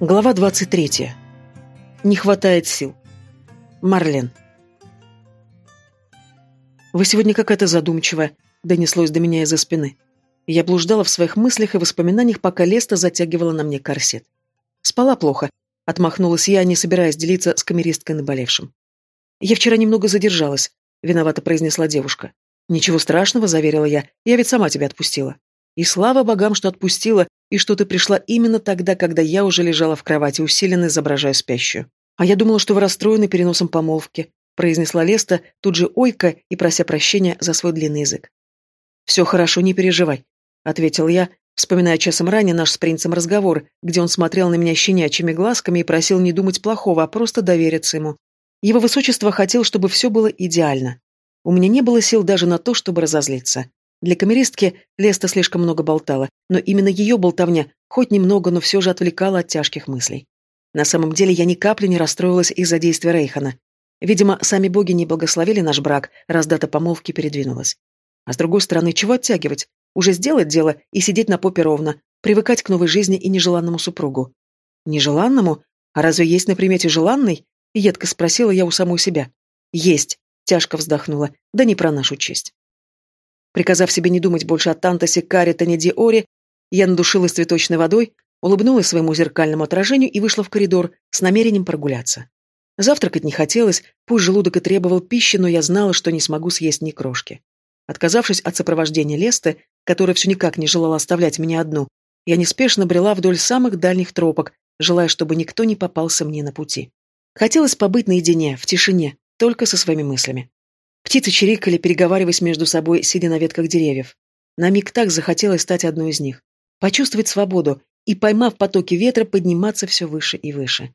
Глава 23. Не хватает сил. Марлен. «Вы сегодня какая-то задумчивая», — донеслось до меня из-за спины. Я блуждала в своих мыслях и воспоминаниях, пока Леста затягивала на мне корсет. Спала плохо, отмахнулась я, не собираясь делиться с камеристкой наболевшим. «Я вчера немного задержалась», — виновато произнесла девушка. «Ничего страшного», — заверила я, — «я ведь сама тебя отпустила». И слава богам, что отпустила, и что ты пришла именно тогда, когда я уже лежала в кровати, усиленно изображая спящую. А я думала, что вы расстроены переносом помолвки, произнесла Леста, тут же ойка и прося прощения за свой длинный язык. «Все хорошо, не переживай», — ответил я, вспоминая часом ранее наш с принцем разговор, где он смотрел на меня щенячьими глазками и просил не думать плохого, а просто довериться ему. Его высочество хотел, чтобы все было идеально. У меня не было сил даже на то, чтобы разозлиться. Для камеристки Леста слишком много болтала, но именно ее болтовня, хоть немного, но все же отвлекала от тяжких мыслей. На самом деле я ни капли не расстроилась из-за действия Рейхана. Видимо, сами боги не благословили наш брак, раз дата помолвки передвинулась. А с другой стороны, чего оттягивать? Уже сделать дело и сидеть на попе ровно, привыкать к новой жизни и нежеланному супругу. Нежеланному? А разве есть на примете желанный? Едко спросила я у самой себя. Есть. Тяжко вздохнула. Да не про нашу честь. Приказав себе не думать больше о Тантасе, Каре, Танеди, Оре, я надушилась цветочной водой, улыбнулась своему зеркальному отражению и вышла в коридор с намерением прогуляться. Завтракать не хотелось, пусть желудок и требовал пищи, но я знала, что не смогу съесть ни крошки. Отказавшись от сопровождения Лесты, которая все никак не желала оставлять меня одну, я неспешно брела вдоль самых дальних тропок, желая, чтобы никто не попался мне на пути. Хотелось побыть наедине, в тишине, только со своими мыслями. Птицы чирикали, переговариваясь между собой, сидя на ветках деревьев. На миг так захотелось стать одной из них. Почувствовать свободу и, поймав потоки ветра, подниматься все выше и выше.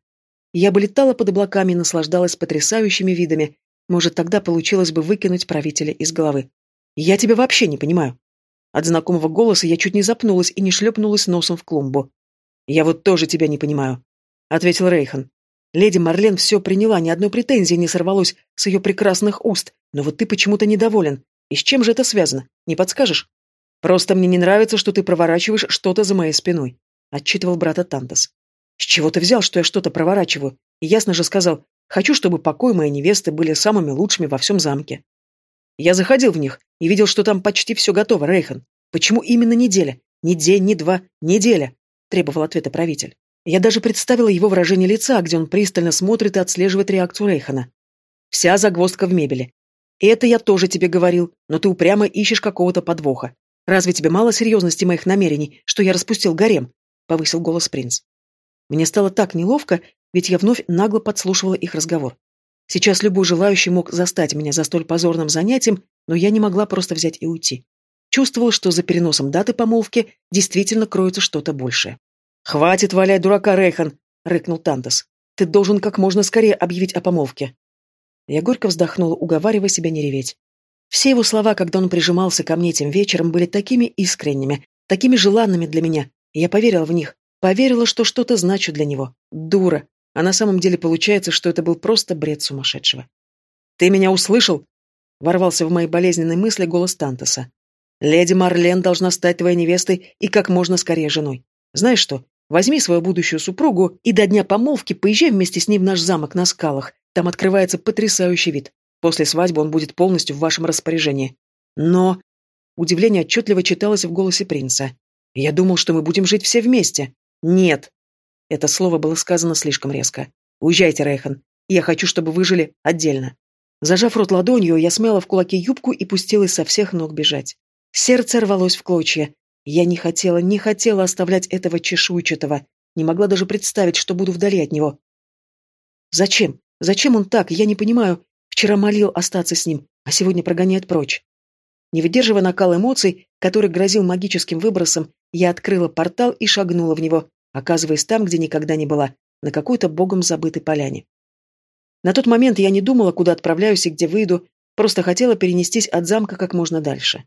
Я бы летала под облаками и наслаждалась потрясающими видами. Может, тогда получилось бы выкинуть правителя из головы. Я тебя вообще не понимаю. От знакомого голоса я чуть не запнулась и не шлепнулась носом в клумбу. «Я вот тоже тебя не понимаю», — ответил Рейхан. Леди Марлен все приняла, ни одной претензии не сорвалось с ее прекрасных уст, но вот ты почему-то недоволен. И с чем же это связано? Не подскажешь? Просто мне не нравится, что ты проворачиваешь что-то за моей спиной, отчитывал брата Тантас. С чего ты взял, что я что-то проворачиваю? И ясно же сказал, хочу, чтобы покой моей невесты были самыми лучшими во всем замке. Я заходил в них и видел, что там почти все готово, Рейхан. Почему именно неделя? Ни день, ни два, неделя, требовал ответа правитель. Я даже представила его выражение лица, где он пристально смотрит и отслеживает реакцию Рейхана. Вся загвоздка в мебели. это я тоже тебе говорил, но ты упрямо ищешь какого-то подвоха. Разве тебе мало серьезности моих намерений, что я распустил гарем? Повысил голос принц. Мне стало так неловко, ведь я вновь нагло подслушивала их разговор. Сейчас любой желающий мог застать меня за столь позорным занятием, но я не могла просто взять и уйти. Чувствовала, что за переносом даты помолвки действительно кроется что-то большее. «Хватит валять дурака, Рейхан!» — рыкнул Тантас. «Ты должен как можно скорее объявить о помолвке». Я горько вздохнула, уговаривая себя не реветь. Все его слова, когда он прижимался ко мне тем вечером, были такими искренними, такими желанными для меня, я поверила в них, поверила, что что-то значу для него. Дура. А на самом деле получается, что это был просто бред сумасшедшего. «Ты меня услышал?» — ворвался в мои болезненные мысли голос Тантаса. «Леди Марлен должна стать твоей невестой и как можно скорее женой. Знаешь что, Возьми свою будущую супругу и до дня помолвки поезжай вместе с ней в наш замок на скалах. Там открывается потрясающий вид. После свадьбы он будет полностью в вашем распоряжении. Но... Удивление отчетливо читалось в голосе принца. «Я думал, что мы будем жить все вместе». «Нет». Это слово было сказано слишком резко. «Уезжайте, Рейхан. Я хочу, чтобы вы жили отдельно». Зажав рот ладонью, я смяла в кулаке юбку и пустилась со всех ног бежать. Сердце рвалось в клочья. Я не хотела, не хотела оставлять этого чешуйчатого, не могла даже представить, что буду вдали от него. Зачем? Зачем он так? Я не понимаю. Вчера молил остаться с ним, а сегодня прогоняет прочь. Не выдерживая накал эмоций, который грозил магическим выбросом, я открыла портал и шагнула в него, оказываясь там, где никогда не была, на какой-то богом забытой поляне. На тот момент я не думала, куда отправляюсь и где выйду, просто хотела перенестись от замка как можно дальше.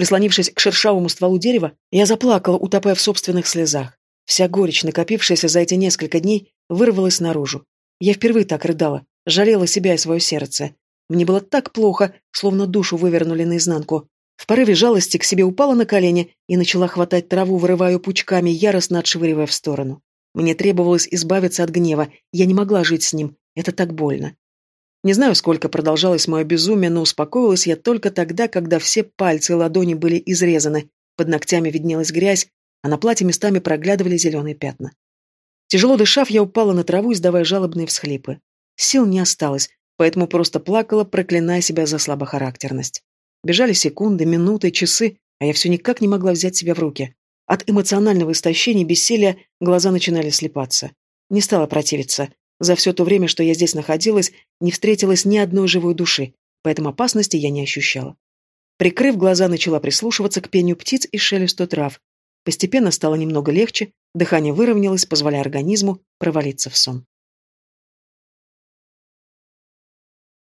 Прислонившись к шершавому стволу дерева, я заплакала, утопая в собственных слезах. Вся горечь, накопившаяся за эти несколько дней, вырвалась наружу. Я впервые так рыдала, жалела себя и свое сердце. Мне было так плохо, словно душу вывернули наизнанку. В порыве жалости к себе упала на колени и начала хватать траву, вырывая пучками, яростно отшвыривая в сторону. Мне требовалось избавиться от гнева. Я не могла жить с ним. Это так больно. Не знаю, сколько продолжалось мое безумие, но успокоилась я только тогда, когда все пальцы и ладони были изрезаны, под ногтями виднелась грязь, а на платье местами проглядывали зеленые пятна. Тяжело дышав, я упала на траву, издавая жалобные всхлипы. Сил не осталось, поэтому просто плакала, проклиная себя за слабохарактерность. Бежали секунды, минуты, часы, а я все никак не могла взять себя в руки. От эмоционального истощения и бессилия глаза начинали слепаться. Не стала противиться. За все то время, что я здесь находилась, не встретилась ни одной живой души, поэтому опасности я не ощущала. Прикрыв глаза, начала прислушиваться к пению птиц и шелесту трав. Постепенно стало немного легче, дыхание выровнялось, позволяя организму провалиться в сон.